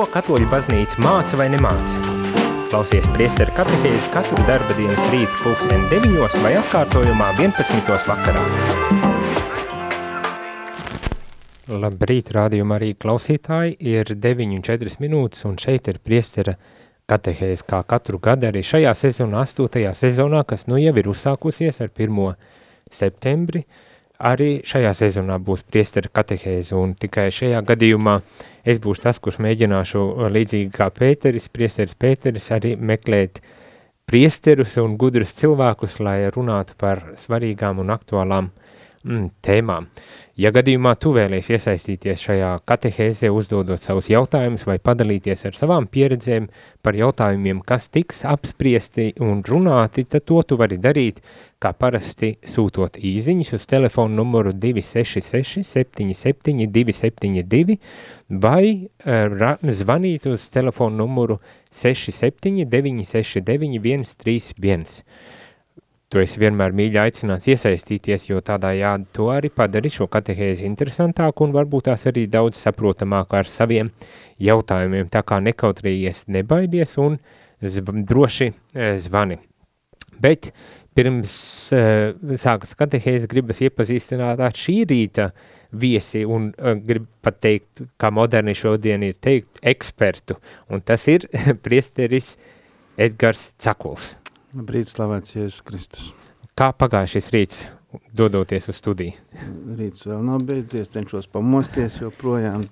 Ko katoļu baznīca māca vai nemāca? Klausies priesteru katehēzi katru darba dienas rītu pulksteni 9 vai atkārtojumā 11. vakarā. Labrīt, rādījumā arī klausītāji, ir 9,4 minūtes un šeit ir priestera katehēzi kā katru gadu arī šajā sezonā, 8. sezonā, kas nu jau ir uzsākusies ar 1. septembri, uh, Arī šajā sezonā būs priestera katehēze, un tikai šajā gadījumā es būšu tas, kurš mēģināšu līdzīgi kā Pēteris, priesteris Pēteris, arī meklēt priesterus un gudrus cilvēkus, lai runātu par svarīgām un aktuālām mm, tēmām. Ja gadījumā tu vēlies iesaistīties šajā katehēzē, uzdodot savus jautājumus vai padalīties ar savām pieredzēm par jautājumiem, kas tiks apspriesti un runāti, tad to tu vari darīt, kā parasti sūtot īziņus uz telefonu numuru 266 77 272 vai uh, zvanīt uz telefonu numuru 67 969 131. Tu esi vienmēr mīļi aicināts iesaistīties, jo tādā jāda to arī padari šo katehēzi interesantāku un varbūt tās arī daudz saprotamāku ar saviem jautājumiem, tā kā nekautrījies nebaidies un zv droši eh, zvani. Bet pirms uh, sākas katehēzi gribas iepazīstināt ar šī rīta viesi un uh, grib pat teikt, kā moderni šodien ir teikt, ekspertu, un tas ir priesteris Edgars Cakuls. Labrīt, slavēts Jēzus Kristus. Kā pagāja šis rīts, dodoties uz studiju? Rīts vēl nav beidzies, cenšos pamosties joprojām,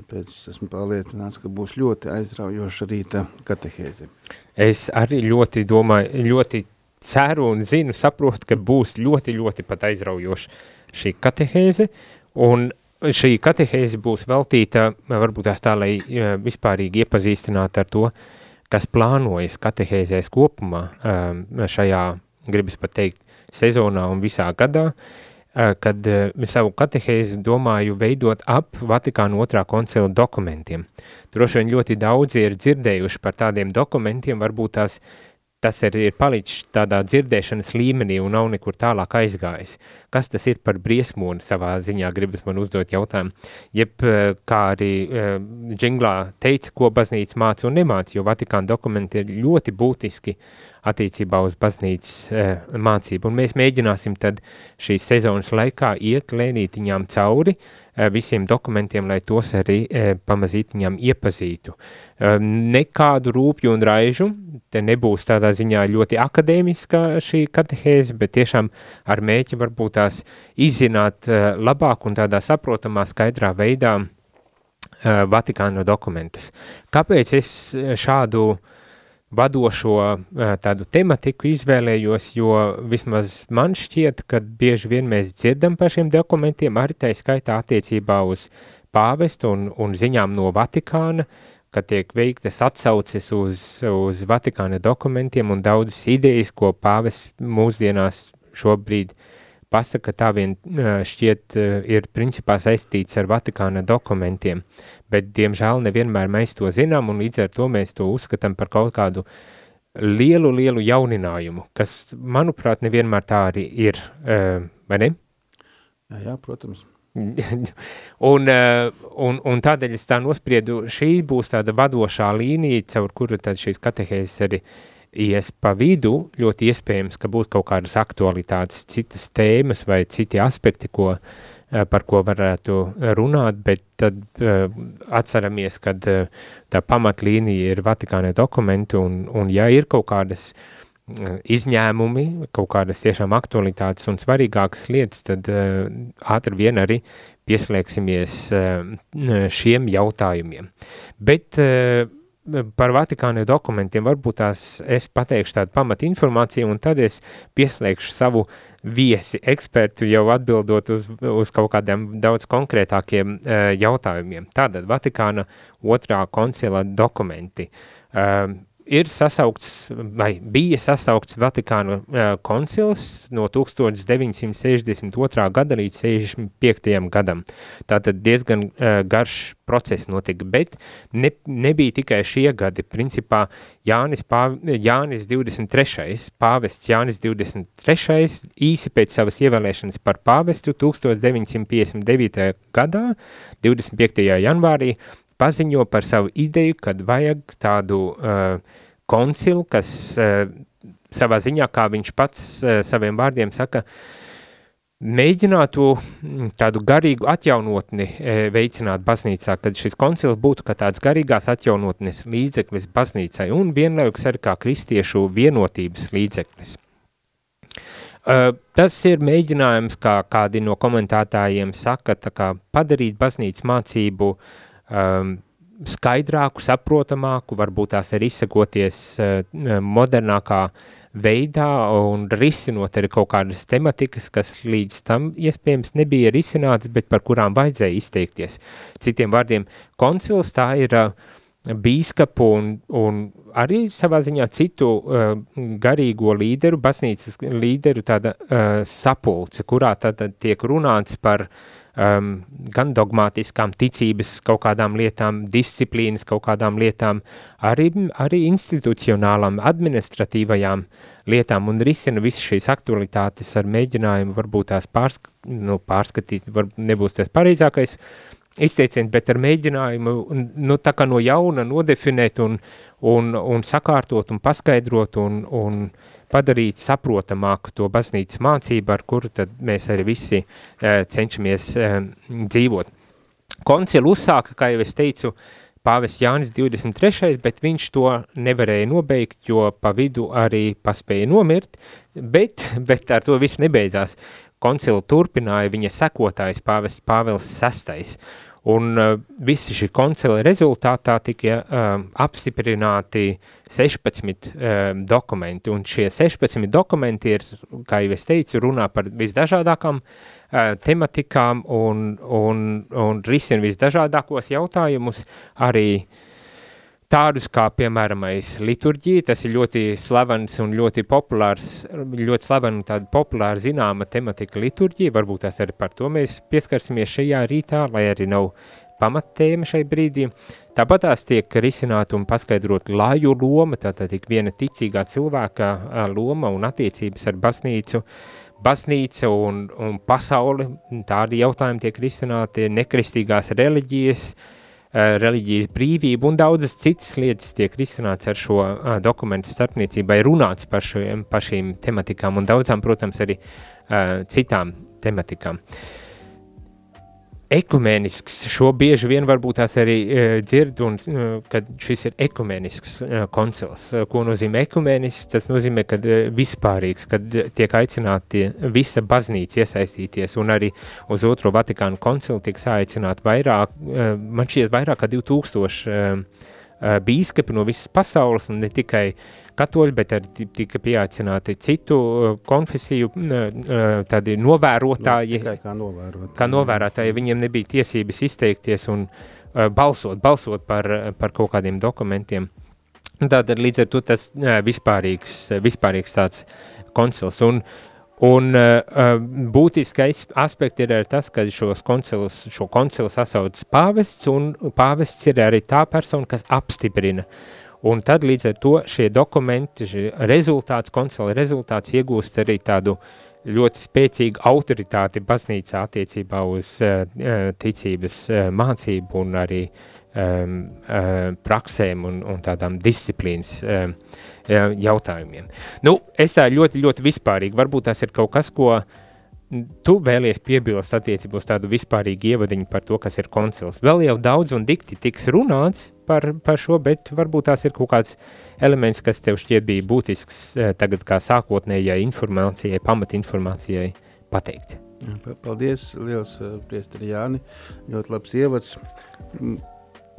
tāpēc esmu pārliecināts, ka būs ļoti aizraujoša rīta katehēze. Es arī ļoti domāju, ļoti ceru un zinu, saprotu, ka būs ļoti, ļoti pat aizraujoša šī katehēze, un šī katehēze būs veltīta, varbūt tās tā, lai vispārīgi iepazīstinātu ar to, uh, kas plānojas katehēzēs kopumā um, šajā, gribas pat teikt, sezonā un visā gadā, uh, kad uh, savu katehēzi domāju veidot ap Vatikāna otrā koncila dokumentiem. Droši vien ļoti daudzi ir dzirdējuši par tādiem dokumentiem, varbūt tās uh, tas ir, ir palicis tādā dzirdēšanas līmenī un nav nekur tālāk aizgājis. Kas tas ir par briesmoni savā ziņā, gribas man uzdot jautājumu. Jeb eh, kā arī uh, džinglā teica, ko baznīca māca un nemāca, jo Vatikāna dokumenti ir ļoti būtiski attiecībā uz baznīcas uh, mācību. Un mēs mēģināsim tad šīs sezonas laikā iet lēnītiņām cauri, uh, visiem dokumentiem, lai tos arī e, pamazītiņām iepazītu. E, nekādu rūpju un raižu, te nebūs tādā ziņā ļoti akadēmiska šī katehēze, bet tiešām ar mēķi varbūt tās izzināt uh, labāk un tādā saprotamā, skaidrā veidā uh, Vatikāna dokumentus. Kāpēc es šādu vadošo uh, tādu tematiku izvēlējos, jo vismaz man šķiet, ka bieži vien mēs dzirdam par šiem dokumentiem, arī tā skaitā attiecībā uz pāvestu un, un ziņām no Vatikāna, uh, ka tiek veiktas atsauces uz, uz Vatikāna dokumentiem un daudzas idejas, ko pāvis mūsdienās šobrīd pasaka, tā vien šķiet ir principā saistīts ar Vatikāna dokumentiem, bet diemžēl nevienmēr mēs to zinām un līdz ar to mēs to uzskatām par kaut kādu lielu, lielu jauninājumu, kas, manuprāt, nevienmēr tā arī ir, vai ne? Jā, jā, protams. un, un, un tādēļ es tā nospriedu, šī būs tāda vadošā līnija, caur kuru tad šīs katehēzes arī ies pa vidu, ļoti iespējams, ka būs kaut kādas aktualitātes, citas tēmas vai citi aspekti, ko, eh, par ko varētu runāt, bet tad uh, atceramies, ka uh, tā pamatlīnija ir Vatikāna dokumenti, un, un ja ir kaut kādas uh, izņēmumi, kaut kādas tiešām aktualitātes un svarīgākas lietas, tad uh, ātri vien arī pieslēgsimies uh, šiem jautājumiem. Bet uh, par Vatikāna dokumentiem varbūt tās es pateikšu tādu pamat informāciju un tad es pieslēgšu savu viesi ekspertu jau atbildot uz, uz kaut kādiem daudz konkrētākiem uh, jautājumiem. Tātad Vatikāna otrā koncila dokumenti. Uh, ir sasaukts, vai bija sasaukts Vatikāna uh, koncils no 1962. gada līdz 65. gadam. Tātad diezgan uh, garš process notika, bet ne, nebija tikai šie gadi. Principā Jānis, Pāv, Jānis 23. pāvests Jānis 23. īsi pēc savas ievēlēšanas par pāvestu 1959. gadā, 25. janvārī, paziņo par savu ideju, kad vajag tādu uh, koncilu, kas uh, savā ziņā, kā viņš pats uh, saviem vārdiem saka, mēģinātu mm, tādu garīgu atjaunotni e, veicināt baznīcā, kad šis koncils būtu kā tāds garīgās atjaunotnes līdzeklis baznīcai un vienlaikus arī kā kristiešu vienotības līdzeklis. Uh, tas ir mēģinājums, kā kādi no komentētājiem saka, kā padarīt baznīcas mācību um, skaidrāku, saprotamāku, varbūt tās arī izsakoties uh, modernākā veidā un risinot arī kaut kādas tematikas, kas līdz tam iespējams nebija risinātas, bet par kurām vajadzēja izteikties. Citiem vārdiem, koncils tā ir uh, bīskapu un, un arī savā ziņā citu uh, garīgo līderu, baznīcas līderu tāda uh, sapulce, kurā tad tiek runāts par um, gan dogmātiskām ticības kaut kādām lietām, disciplīnas kaut kādām lietām, arī, arī institucionālām, administratīvajām lietām un risina visas šīs aktualitātes ar mēģinājumu varbūt tās pārsk nu, pārskatīt, var, nebūs tas pareizākais, izteicienu, bet ar mēģinājumu nu, tā kā no jauna nodefinēt un, un, un sakārtot un paskaidrot un, un padarīt saprotamāku to baznīcas mācību, ar kuru tad mēs arī visi uh, cenšamies uh, dzīvot. Koncilu uzsāka, kā jau es teicu, pāvests Jānis 23. bet viņš to nevarēja nobeigt, jo pa vidu arī paspēja nomirt, bet, bet ar to viss nebeidzās. Koncilu turpināja viņa sekotājs pāvests Pāvils VI. Un uh, visi šī koncila rezultātā tika uh, apstiprināti 16 uh, dokumenti, un šie 16 dokumenti ir, kā jau es teicu, runā par visdažādākām uh, tematikām un, un, un risina visdažādākos jautājumus, arī uh, tādus kā, piemēram, liturģija, tas ir ļoti slavens un ļoti populārs, ļoti slavena un tāda populāra zināma tematika liturģija, varbūt tās arī par to mēs pieskarsimies šajā rītā, lai arī nav pamattēma šai brīdī. Tāpat tās tiek risināta un paskaidrot laju loma, tātad tik viena ticīgā cilvēka loma un attiecības ar baznīcu, baznīca un, un pasauli, tādi jautājumi tiek risināti, nekristīgās reliģijas, uh, reliģijas brīvību un daudzas citas lietas tiek risināts ar šo uh, dokumentu starpniecībai, runāts par, šiem, par šīm tematikām un daudzām, protams, arī uh, citām tematikām. Uh, ekumenisks, šo bieži vien varbūt tās arī uh, dzird, un uh, kad šis ir ekumenisks uh, koncils. Uh, ko nozīmē ekumenisks? Tas nozīmē, ka uh, vispārīgs, kad tiek aicināti visa baznīca iesaistīties, un arī uz otro Vatikānu koncilu tiek saicināt vairāk, uh, man šķiet vairāk kā 2000 uh, bīskapi no visas pasaules, un ne tikai katoļi, bet arī tika pieaicināti citu konfesiju tādi novērotāji. No, kā novērotāji. Kā novērotāji, viņiem nebija tiesības izteikties un balsot, balsot par, par kaut kādiem dokumentiem. Tātad līdz ar to tas vispārīgs, vispārīgs tāds koncils. Un, Un uh, būtiskais aspekts ir tas, ka šos koncilus, šo koncilu sasauc pāvests, un pāvests ir arī tā persona, kas apstiprina uh, Un tad līdz ar to šie dokumenti, šie rezultāts, koncila rezultāts iegūst arī tādu ļoti spēcīgu autoritāti baznīcā attiecībā uz uh, ticības uh, mācību un arī um, uh, praksēm un, un tādām disciplīnas uh, jautājumiem. Nu, es tā ļoti, ļoti vispārīgi, varbūt tas ir kaut kas, ko tu vēlies piebilst attiecībā uz tādu vispārīgu ievadiņu par to, kas ir koncils. Vēl jau daudz un dikti tiks runāts par, par šo, bet varbūt tās ir kaut kāds elements, kas tev šķiet bija būtisks eh, tagad kā sākotnējai informācijai, pamatinformācijai pateikt. Paldies, liels eh, priesteri Jāni, ļoti labs ievads.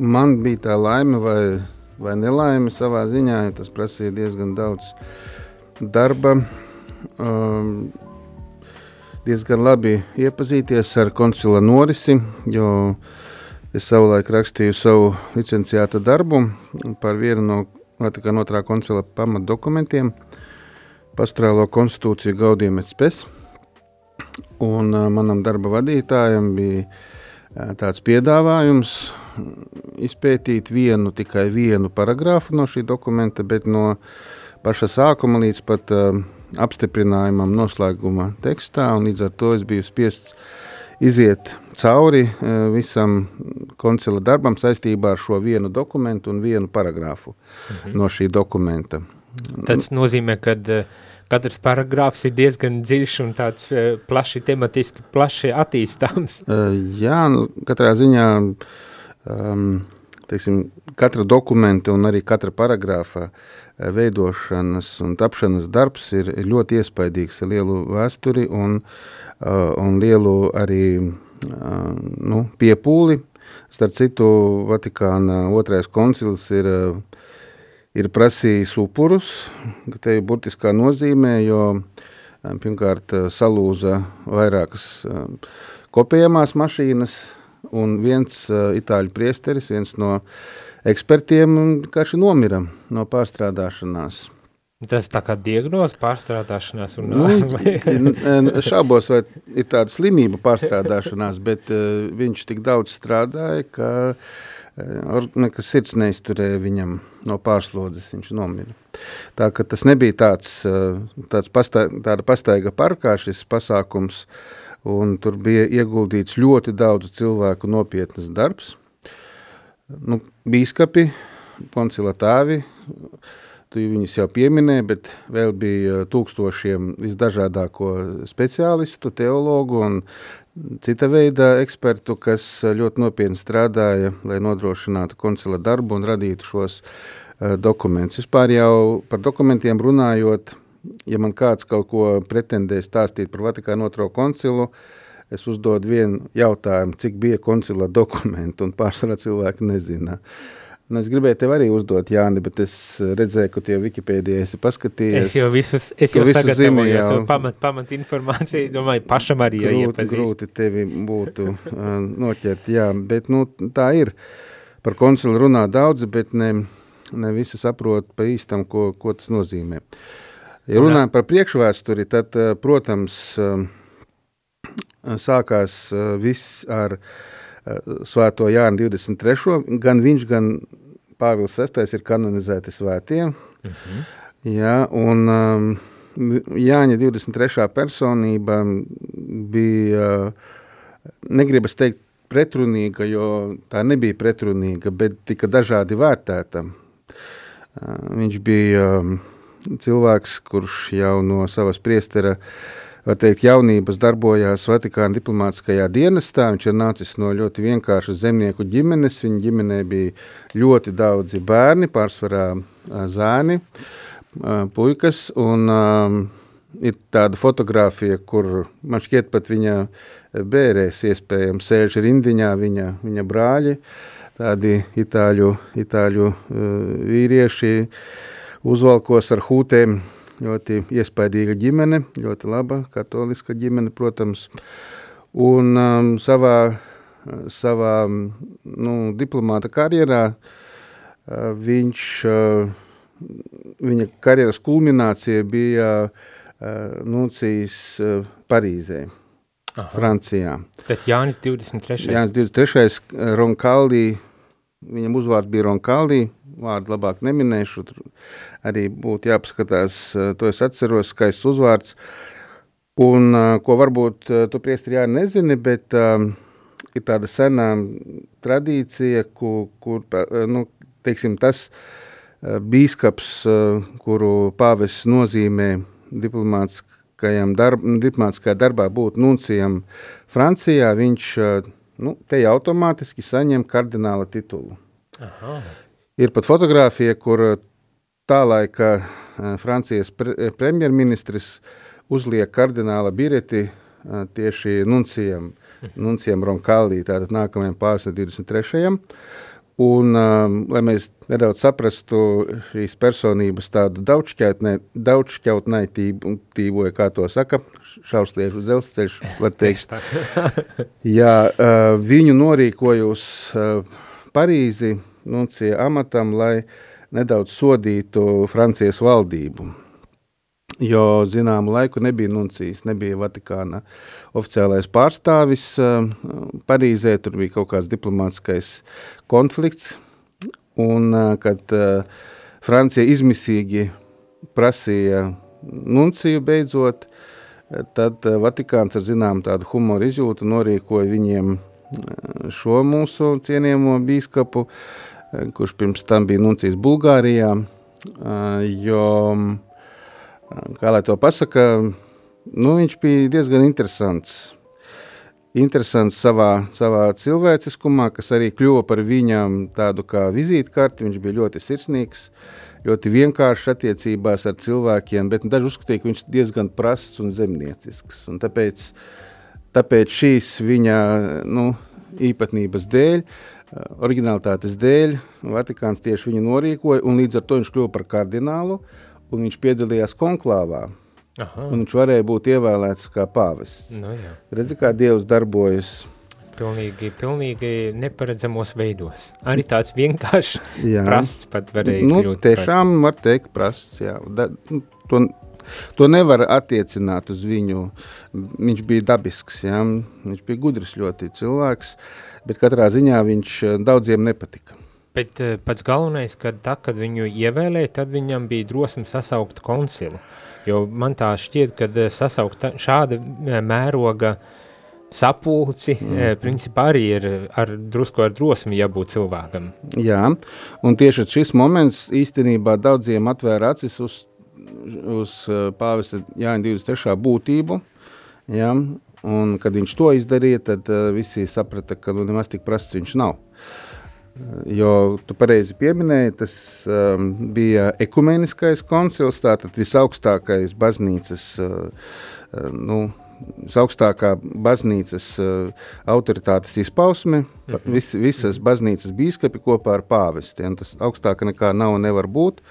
Man bija tā laime vai, vai nelaime savā ziņā, jo tas prasīja diezgan daudz darba. Um, diezgan labi iepazīties ar koncila norisi, jo es savulaik rakstīju savu licenciāta darbu par vienu no Vatikāna otrā koncila pamatdokumentiem - pastorālo konstitūciju Gaudiem et Spes. Un manam darba vadītājam bija tāds piedāvājums izpētīt vienu, tikai vienu paragrāfu no šī dokumenta, bet no paša sākuma līdz pat uh, apstiprinājumam, noslēguma tekstā. Līdz ar to es biju spiests iziet cauri e, visam koncila darbam saistībā ar šo vienu dokumentu un vienu paragrāfu Mhm. no šī dokumenta. Tas nozīmē, ka uh, katrs paragrāfs ir diezgan dziļš un tāds uh, plaši tematiski, plaši attīstāms. Jā, nu, katrā ziņā um, teiksim, katra dokumenta un arī katra paragrāfa uh, veidošanas un tapšanas darbs ir, ir ļoti iespaidīgs ar lielu vēsturi un, uh, un lielu arī uh, nu, piepūli. Starp citu, Vatikāna otrais koncils ir, ir prasījis upurus, te ir burtiskā nozīmē, jo pirmkārt salūza vairākas kopējamās mašīnas, un viens uh, itāļu priesteris, viens no ekspertiem, vienkārši nomira no pārstrādāšanās. Tas tā kā diagnoze pārstrādāšanās un Nu, šaubos, vai ir tāda slimība pārstrādāšanās, bet uh, viņš tik daudz strādāja, ka uh, nekas sirds neizturēja viņam no pārslodzes, viņš nomira. Tā ka tas nebija tāds, uh, tāds pastā, tāda pastaiga parkā šis pasākums, un tur bija ieguldīts ļoti daudz cilvēku nopietnas darbs. Nu, bīskapi, koncilatāvi, tu viņus jau pieminēji, bet vēl bija tūkstošiem visdažādāko speciālistu, teologu un cita veida ekspertu, kas ļoti nopietni strādāja, lai nodrošinātu koncila darbu un radītu šos uh, dokumentus. Vispār jau par dokumentiem runājot, ja man kāds kaut ko pretendē stāstīt par Vatikānu otro koncilu, es uzdodu vienu jautājumu, cik bija koncila dokumentu, un pārsvarā cilvēki nezina. Nu, es gribēju tev arī uzdot, Jāni, bet es redzēju, ka tie Wikipēdijā esi paskatījies. Es jau visus, es jau visu sagatavoju, jau. pamat, pamat informāciju, domāju, pašam arī grūti, jāiepazīst. grūti tevi būtu uh, noķert, jā, bet nu, tā ir. Par koncilu runā daudzi, bet ne, ne visi saprot pa īstam, ko, ko tas nozīmē. Ja runājam par priekšvēsturi, tad, uh, protams, uh, sākās uh, viss ar uh, svēto Jānu 23. Gan viņš, gan Pāvils 6. ir kanonizēti svētie. Mhm. Jā, un um, Jāņa 23. personība bija, negribas teikt, pretrunīga, jo tā nebija pretrunīga, bet tika dažādi vērtēta. Uh, Viņš bija um, cilvēks, kurš jau no savas priestera var teikt, jaunības darbojās Vatikāna diplomātiskajā dienestā. Viņš ir nācis no ļoti vienkāršas zemnieku ģimenes. Viņa ģimenē bija ļoti daudzi bērni, pārsvarā zēni, puikas. Un, um, ir tāda fotografija, kur man šķiet, pat viņa bērēs, iespējams, sēž rindiņā viņa, viņa brāļi, tādi itāļu, itāļu uh, vīrieši uzvalkos ar hūtēm. Ļoti iespaidīga ģimene, ļoti laba katoliska ģimene, protams. Un um, savā, savā nu, diplomāta karjerā uh, viņš, uh, viņa karjeras kulminācija bija uh, Nucijas uh, Parīzē, Aha. Francijā. Tad Jānis 23. Jānis 23. Ronkaldī, viņam uzvārds bija Ronkaldī, vārdu labāk neminēšu, tur arī būtu jāpaskatās, eh, to es atceros, skaists uzvārds. Un eh, ko varbūt eh, tu priestri jā nezini, bet um, ir tāda senā tradīcija, ku, kur, eh, nu, teiksim, tas bīskaps, kuru pāvests nozīmē diplomātiskajam darb, diplomātiskajā darbā būt nuncijam Francijā, viņš eh, nu, te jau automātiski saņem kardināla titulu. Aha. Ir pat fotografija, kur eh, tā laika eh, Francijas pre eh, premjerministrs uzliek kardināla bireti tieši nuncijam, nuncijam Ronkaldī, tātad nākamajam pārstāvim 23. Un, um, lai mēs nedaudz saprastu šīs personības tādu daudzšķautnaitību, kā to saka, šausliešu dzelzceļš, var teikt. Jā, uh, viņu norīkoja uz uh, Parīzi nuncija amatam, lai nedaudz sodītu Francijas valdību. Jo zināmu laiku nebija nuncijas, nebija Vatikāna oficiālais pārstāvis uh, Parīzē, tur bija kaut kāds diplomātskais konflikts, un uh, kad uh, Francija izmisīgi prasīja nunciju beidzot, tad eh, Vatikāns ar zinām tādu humoru izjūtu norīkoja viņiem šo mūsu cienījamo bīskapu, kurš pirms tam bija nuncijis Bulgārijā, jo, kā lai to pasaka, nu, viņš bija diezgan interesants. Interesants savā, savā cilvēciskumā, kas arī kļuva par viņam tādu kā vizītkarti. Viņš bija ļoti sirsnīgs, ļoti vienkāršs attiecībās ar cilvēkiem, bet daži uzskatīja, ka viņš ir diezgan prasts un zemniecisks. Un tāpēc, tāpēc šīs viņa nu, īpatnības dēļ, originalitātes dēļ, Vatikāns tieši viņu norīkoja, un līdz ar to viņš kļuva par kardinālu, un viņš piedalījās konklāvā Aha. un viņš varēja būt ievēlēts kā pāvests. Nu, jā. Redzi, kā Dievs darbojas. Pilnīgi, pilnīgi neparedzamos veidos. Arī tāds vienkāršs prasts pat varēja nu, kļūt. Tiešām par... var teikt prasts, jā. Da, nu, to, to nevar attiecināt uz viņu. Viņš bija dabisks, jā. viņš bija gudrs ļoti cilvēks, bet katrā ziņā viņš eh, daudziem nepatika. Bet uh, pats galvenais, ka tā, kad viņu ievēlēja, tad viņam bija drosme sasaukt koncilu. Jo man tā šķiet, ka eh, sasaukt šāda eh, mēroga sapulci, mm. principā arī ir ar drusku ar drosmi jābūt cilvēkam. Jā, un tieši šis moments īstenībā daudziem atvēra acis uz, uz pāvesta Jāņa 23. būtību, jā, un kad viņš to izdarīja, tad visi saprata, ka nu nemaz tik prasts viņš nav. Jo tu pareizi pieminēji, tas um, bija ekumeniskais koncils, tātad visaugstākais baznīcas, uh, uh nu, visaugstākā baznīcas uh, autoritātes izpausme, mm -hmm. vis, visas baznīcas bīskapi kopā ar pāvestiem. Tas augstāka nekā nav un nevar būt.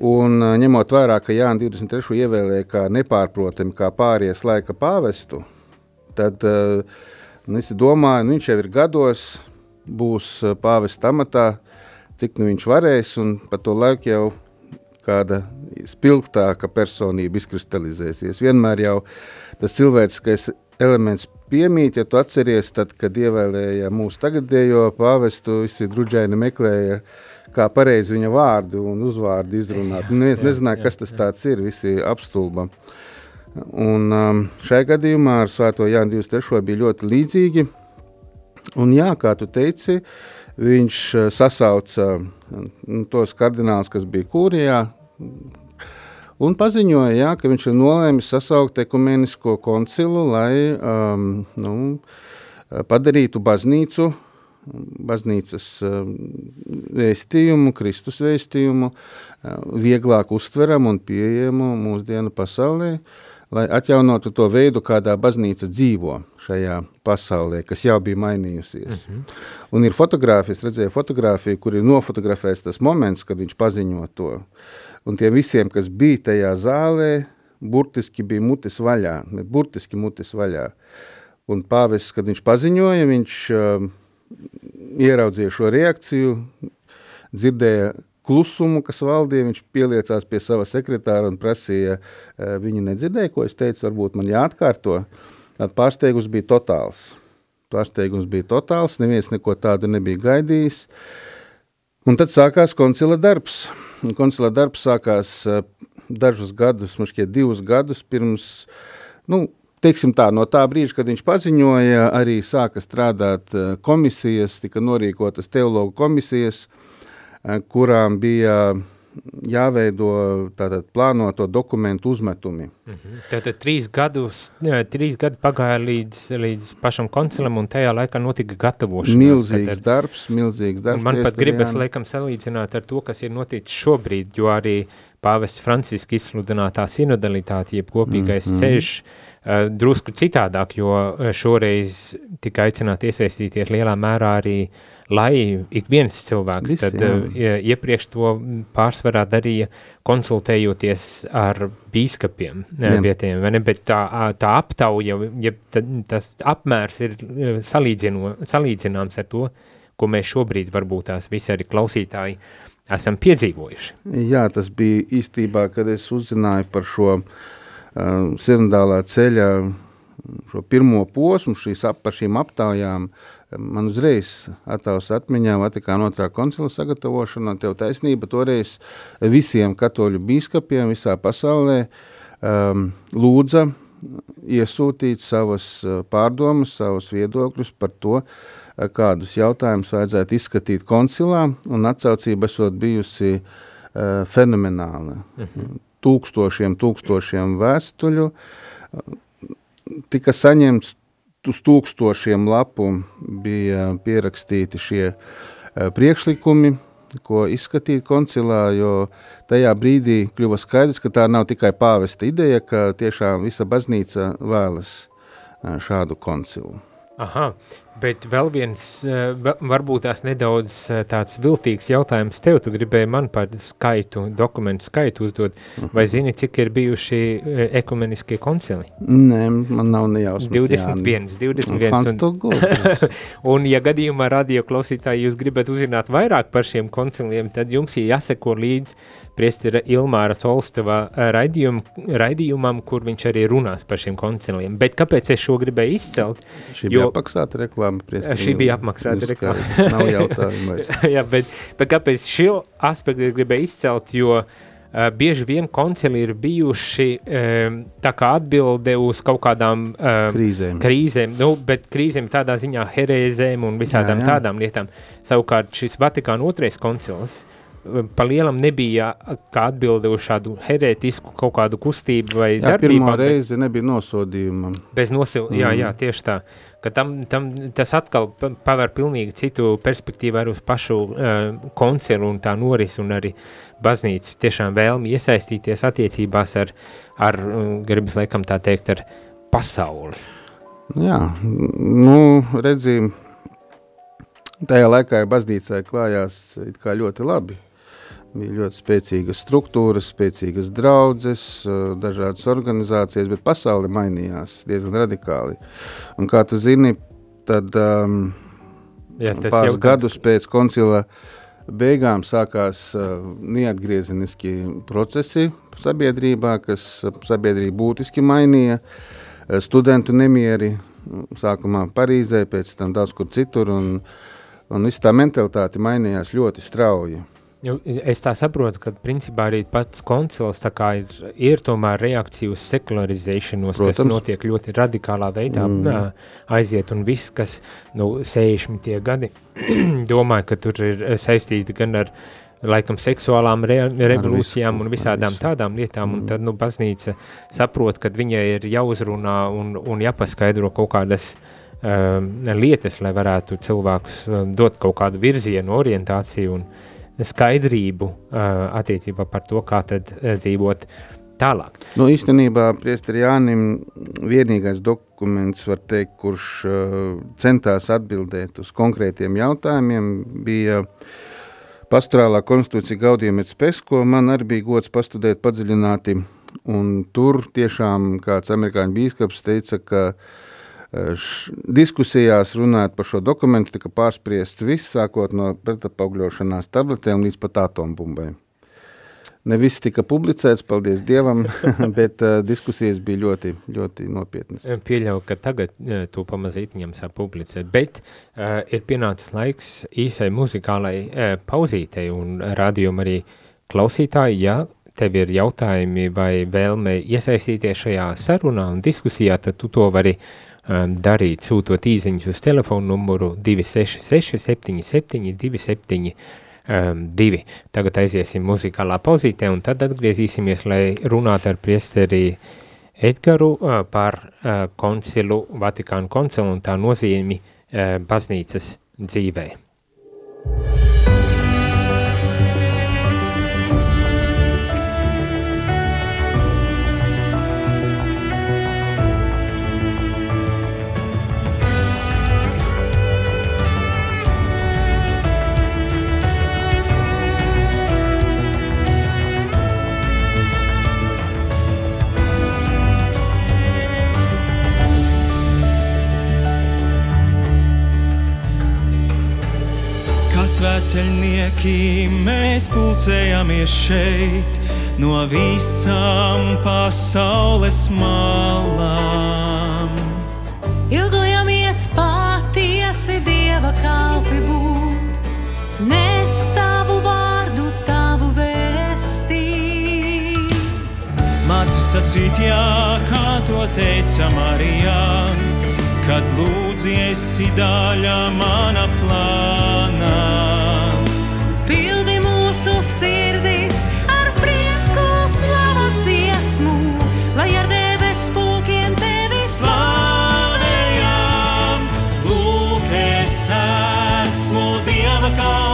Un uh, ņemot vērā, ka Jānis 23. ievēlēja kā nepārprotami, kā pāries laika pāvestu, tad uh, nu, es domāju, nu, viņš jau ir gados, būs eh, pāvesta amatā, cik nu viņš varēs, un pa to laiku jau kāda spilgtāka personība izkristalizēsies. Vienmēr jau tas cilvēciskais elements piemīt, ja tu atceries, tad, kad ievēlēja mūsu tagadējo pāvestu, visi druģaini meklēja, kā pareizi viņa vārdu un uzvārdu izrunāt. Jā, Neviens nezināja, kas tas tāds ir, visi apstulba. Un um, šajā gadījumā ar Svēto Jānu 23. bija ļoti līdzīgi. Un jā, kā tu teici, viņš eh, sasauca nu, tos kardinālus, kas bija Kūrijā, un paziņoja, jā, ka viņš ir nolēmis sasaukt ekumenisko koncilu, lai um, nu, padarītu baznīcu, baznīcas um, vēstījumu, Kristus vēstījumu uh, vieglāk uztveramu un pieejamu mūsdienu pasaulē. Uh, lai atjaunotu to veidu, kādā baznīca dzīvo šajā pasaulē, kas jau bija mainījusies. Mm -hmm. Un ir fotografijas, redzēju fotografiju, kur ir nofotografēts tas moments, kad viņš paziņo to. Un tiem visiem, kas bija tajā zālē, burtiski bija mutis vaļā, burtiski mutis vaļā. Un pāvests, kad viņš paziņoja, viņš uh, ieraudzīja šo reakciju, dzirdēja klusumu, kas valdīja. Viņš pieliecās pie sava sekretāra un prasīja, viņa nedzirdēja, ko es teicu, varbūt man jāatkārto. Tad pārsteigums bija totāls. Pārsteigums bija totāls, neviens neko tādu nebija gaidījis. Un tad sākās koncila darbs. Koncila darbs sākās dažus gadus, mums divus gadus pirms, nu, teiksim tā, no tā brīža, kad viņš paziņoja, arī sāka strādāt komisijas, tika norīkotas teologu komisijas, uh, kurām bija jāveido tātad plānoto dokumentu uzmetumi. Mm -hmm. Tātad trīs gadus, jā, trīs gadi pagāja līdz, līdz pašam koncilam un tajā laikā notika gatavošanās. Milzīgs kad, darbs, milzīgs darbs. Man pat gribas, laikam, salīdzināt ar to, kas ir noticis šobrīd, jo arī pāvests Franciski izsludinātā sinodalitāte, jeb kopīgais mm -hmm. ceļš, uh, drusku citādāk, jo eh, šoreiz tika aicināt iesaistīties lielā mērā arī uh, lai ik viens cilvēks Visi, tad jā. iepriekš to pārsvarā darīja konsultējoties ar bīskapiem vietējiem, vai ne, bet tā, tā aptauja, ja tas apmērs ir salīdzināms ar to, ko mēs šobrīd varbūt tās visi arī klausītāji esam piedzīvojuši. Jā, tas bija īstībā, kad es uzzināju par šo uh, sinodālā ceļa šo pirmo posmu, šīs ap, par šīm aptaujām, uh, man uzreiz attēls atmiņā Vatikāna otrā koncila sagatavošanā, tev taisnība toreiz visiem katoļu bīskapiem visā pasaulē um, lūdza iesūtīt savas pārdomas, savus viedokļus par to, kādus jautājumus vajadzētu izskatīt koncilā, un atsaucība esot bijusi uh, fenomenāla. Uh mhm. Tūkstošiem, tūkstošiem vēstuļu tika saņemts uz tūkstošiem lapu bija pierakstīti šie priekšlikumi, ko izskatīt koncilā, jo tajā brīdī kļuva skaidrs, ka tā nav tikai pāvesta ideja, ka tiešām visa baznīca vēlas šādu koncilu. Aha, Bet vēl viens, eh, varbūt tās nedaudz eh, tāds viltīgs jautājums tev, tu gribēji man par skaitu, dokumentu skaitu uzdot, vai mhm. zini, cik ir bijuši eh, ekumeniskie koncili? Nē, man nav nejausmas. 21, 21. Un, un ja gadījumā radio klausītāji jūs gribat uzzināt vairāk par šiem konciliem, tad jums ir jāseko līdz priestera Ilmāra Tolstava raidījum, raidījumam, kur viņš arī runās par šiem konciliem. Bet kāpēc es šo gribēju izcelt? Šī jo, bija apmaksāta reklāma. Priesteri, šī bija apmaksāta reklāma. Nav jautājumu. Jā, bet, bet kāpēc šo aspektu gribēju izcelt, jo uh, bieži vien koncili ir bijuši um, tā kā atbilde uz kaut kādām um, krīzēm. krīzēm, nu, bet krīzēm tādā ziņā herēzēm un visādām jā, jā. tādām lietām. Savukārt šis Vatikāna otrais koncils uh, pa lielam nebija kā atbilde uz šādu herētisku kaut kādu kustību vai jā, darbību. Pirmā reize nebija nosodījuma. Bez nosodījuma, mm. jā, jā, tieši tā. Ka tam, tam, tas atkal paver pilnīgi citu perspektīvu arī uz pašu uh, konceru un tā noris un arī baznīcu tiešām vēlmi iesaistīties attiecībās ar, ar gribas laikam tā teikt, ar pasauli. Jā, nu, redzījumi, tajā laikā baznīcai klājās ļoti labi Bija ļoti spēcīgas struktūras, spēcīgas draudzes, dažādas organizācijas, bet pasaule mainījās diezgan radikāli. Un kā tu zini, tad um, Jā, pāris gadus pēc koncila beigām sākās uh, neatgriezeniski procesi sabiedrībā, kas sabiedrību būtiski mainīja. Studentu nemieri sākumā Parīzē, pēc tam daudz kur citur, un, un viss tā mentalitāte mainījās ļoti strauji. Nu, es tā saprotu, ka principā arī pats koncils ir, ir tomēr reakcija uz sekularizēšanos, Protams. kas notiek ļoti radikālā veidā, mm. aiziet un viss, kas nu, 60. gadi, domāju, ka tur ir saistīti gan ar laikam seksuālām re revolūcijām un visādām tādām lietām, un mm. tad, nu, baznīca saprot, ka viņai ir jāuzrunā un, un jāpaskaidro kaut kādas uh, lietas, lai varētu cilvēkus uh, dot kaut kādu virzienu, orientāciju un, uh, skaidrību attiecībā par to, kā tad dzīvot tālāk. Nu, īstenībā priesteri Jānim vienīgais dokuments, var teikt, kurš uh, centās atbildēt uz konkrētiem jautājumiem, bija pastorālā konstitūcija Gaudiem et Spes, ko man arī bija gods pastudēt padziļināti, un tur tiešām kāds amerikāņu bīskaps teica, ka uh, Diskusijās runājot par šo dokumentu, tika pārspriests viss, sākot no pretapaugļošanās tabletēm līdz pat atombumbai. Ne viss tika publicēts, paldies Dievam, bet uh, diskusijas bija ļoti, ļoti nopietnas. Pieļauju, ka tagad uh, to pamazītiņam sāk publicēt, bet uh, ir pienācis laiks īsai muzikālai uh, pauzītei un rādījuma arī klausītāji, ja tev ir jautājumi vai vēlme iesaistīties šajā sarunā un diskusijā, tad tu to vari uh, darīt, sūtot īziņus uz telefonu numuru 266 77 27 um, 2. Tagad aiziesim muzikālā pauzītē un tad atgriezīsimies, lai runātu ar priesteri Edgaru uh, par uh, koncilu, Vatikānu koncilu un tā nozīmi uh, baznīcas dzīvē. Svētceļnieki mēs pulcējamies šeit no visām pasaules malām. Ilgojamies patiesi Dieva kalpi būt, nes tavu vārdu, tavu vēstī. Māci sacīt jā, kā to teica Marijā, kad lūdzi esi daļa mana plānā. Pildi mūsu sirdis ar prieku slavas dziesmu, lai ar debes pulkiem tevi Slavējam, lūk, es esmu Dieva kalpone,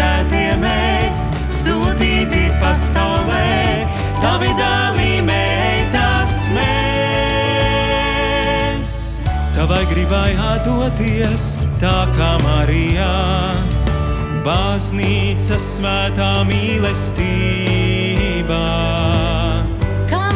izredzētie mēs, sūtīti pasaulē, tavi dāvī meitas mēs. Tavai gribai atdoties, tā kā Marijā, baznīca svētā mīlestībā. Kā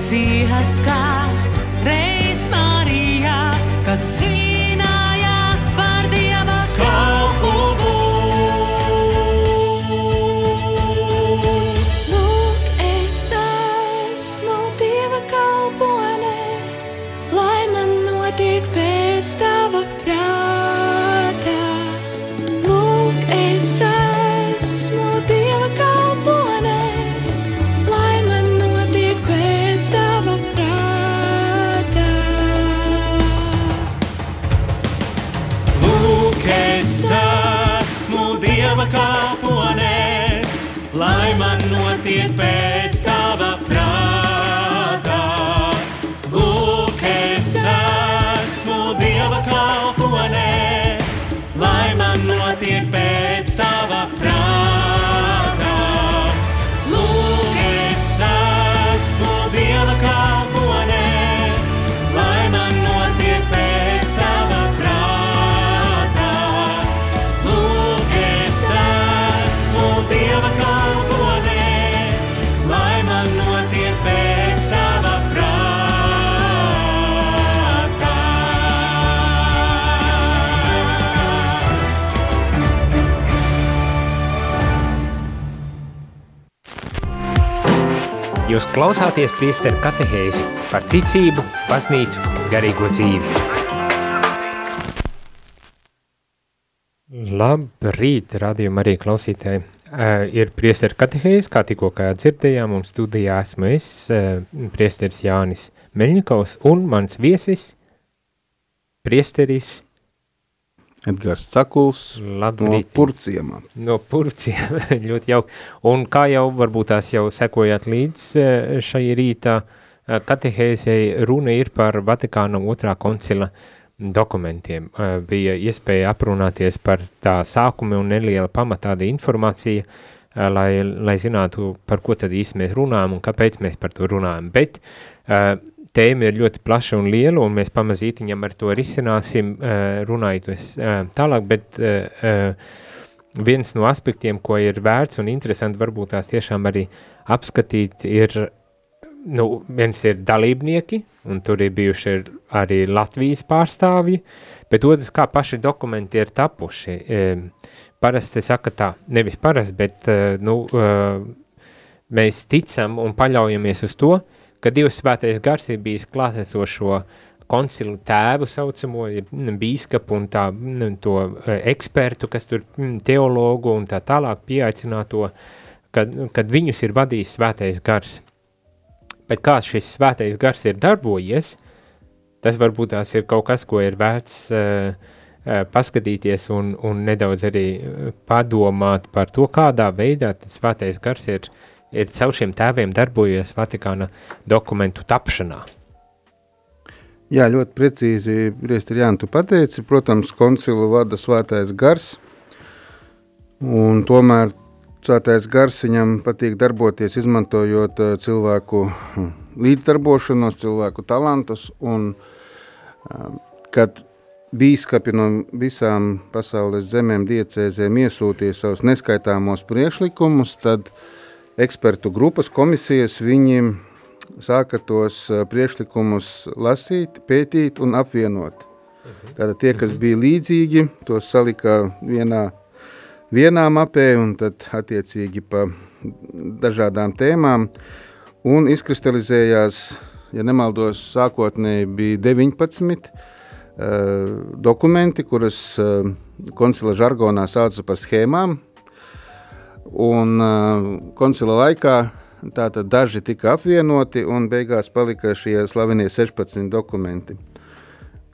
Uzticījies kā Jūs klausāties priesteru katehēzi par ticību, baznīcu, garīgo dzīvi. Labrīt, radījuma arī klausītāji. Uh, ir priesteru katehēzi, kā tikko kā dzirdējām, un studijā esmu es, uh, priesteris Jānis Meļņikovs, un mans viesis, priesteris, Edgars Cakuls no labrīt. Purciemā. No purciem, ļoti jauki. Un kā jau varbūt tās jau sekojāt līdz eh, šai rīta eh, katehēzei, runa ir par Vatikāna otrā koncila dokumentiem. Eh, Bija iespēja aprunāties par tā sākuma un neliela pamatāda informācija, lai, lai zinātu, par ko tad īsti mēs runājam un kāpēc mēs par to runājam. Bet eh, tēma ir ļoti plaša un liela, un mēs pamazītiņam ar to risināsim, eh, runājot tālāk, bet eh, eh, viens no aspektiem, ko ir vērts un interesanti varbūt tās tiešām arī apskatīt, ir, nu, viens ir dalībnieki, un tur ir bijuši arī Latvijas pārstāvji, bet otrs, kā paši dokumenti ir tapuši. Parasti saka tā, nevis parasti, bet, nu, mēs ticam un paļaujamies uz to, ka Dievs svētais gars ir bijis klātesošo koncilu tēvu saucamo, mm, bīskapu un tā, mm, to e, ekspertu, kas tur mm, teologu un tā tālāk pieaicināto, kad, kad viņus ir vadījis svētais gars. Bet kā šis svētais gars ir darbojies, tas varbūt tās ir kaut kas, ko ir vērts uh, paskatīties un, un nedaudz arī padomāt par to, kādā veidā tas svētais gars ir, ir caur šiem tēviem darbojies Vatikāna dokumentu tapšanā. Jā, ļoti precīzi, Priestri Jāni, tu pateici, protams, koncilu vada svētais gars, un tomēr svētais gars viņam patīk darboties, izmantojot uh, cilvēku hm, līdzdarbošanos, cilvēku talantus, un uh, kad bīskapi no visām pasaules zemēm diecēzēm iesūtīja savus neskaitāmos priekšlikumus, tad ekspertu grupas komisijas viņiem sāka tos priekšlikumus lasīt, pētīt un apvienot. Tātad tie, kas bija līdzīgi, tos salika vienā, vienā mapē un tad attiecīgi pa dažādām tēmām. Un izkristalizējās, ja nemaldos, sākotnēji bija 19 uh, dokumenti, kuras uh, koncila žargonā sauca par schēmām, un uh, koncila laikā Tātad daži tika apvienoti un beigās palika šie slavenie 16 dokumenti.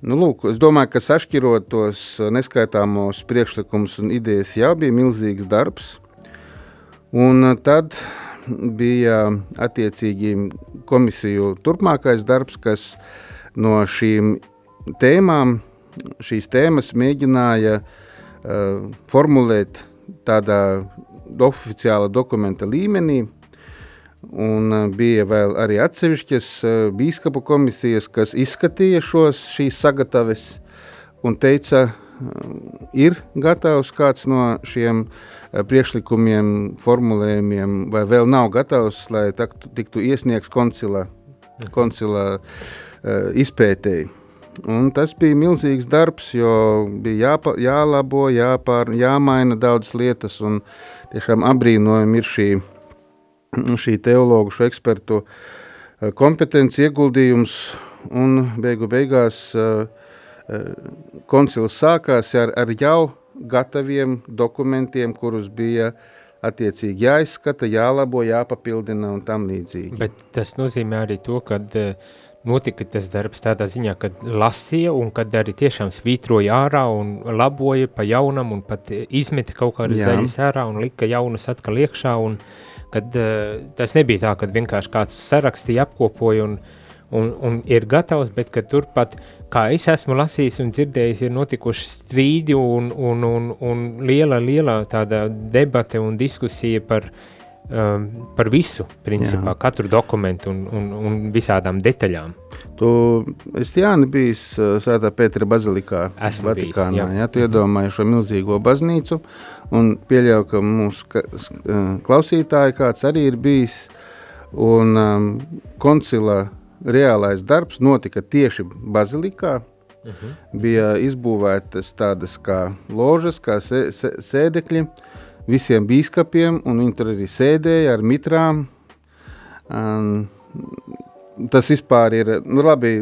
Nu, lūk, es domāju, ka sašķirot tos neskaitāmos priekšlikumus un idejas jau bija milzīgs darbs. Un tad bija attiecīgi komisiju turpmākais darbs, kas no šīm tēmām, šīs tēmas mēģināja uh, formulēt tādā oficiāla dokumenta līmenī, Un uh, bija vēl arī atsevišķas uh, biskupu komisijas, kas izskatīja šos šīs sagataves un teica, uh, ir gatavs kāds no šiem priekšlikumiem, formulējumiem, vai vēl nav gatavs, lai tiktu iesniegts koncila, koncila izpētēji. Un tas bija milzīgs darbs, jo bija jāpa, jālabo, jāpār, jāmaina daudzas lietas, tiešām apbrīnojami ir šī šī teologu, šo ekspertu eh, kompetence, ieguldījums, un beigu beigās eh, eh, koncils sākās ar, ar jau gataviem dokumentiem, kurus bija attiecīgi jāizskata, jālabo, jāpapildina un tam līdzīgi. Bet tas nozīmē arī to, ka notika tas darbs tādā ziņā, kad lasīja un kad arī tiešām svītroja ārā un laboja pa jaunam un pat izmeta kaut kādas Jā. daļas ārā un lika jaunas atkal iekšā un uh, kad uh, tas nebija tā, ka vienkārši kāds sarakstīja, apkopoja un, un, un ir gatavs, bet ka turpat, kā es esmu lasījis un dzirdējis, ir notikuši strīdi un, un, un, un liela, liela tāda debate un diskusija par, um, par visu, principā, Jā. katru dokumentu un, un, un visādām detaļām. Tu esi Jāni bijis uh, Svētā Pētera bazilikā, Esmu Vatikānā, bijis, jā. ja? Tu iedomāji šo milzīgo baznīcu, un pieļauju, ka mūsu ka, klausītāji kāds arī ir bijis, un um, koncila reālais darbs notika tieši bazilikā, uh mhm. -huh. bija izbūvētas tādas kā ložas, kā sē, sē, sēdekļi visiem bīskapiem, un viņi tur arī sēdēja ar mitrām. Um, tas vispār ir, nu labi,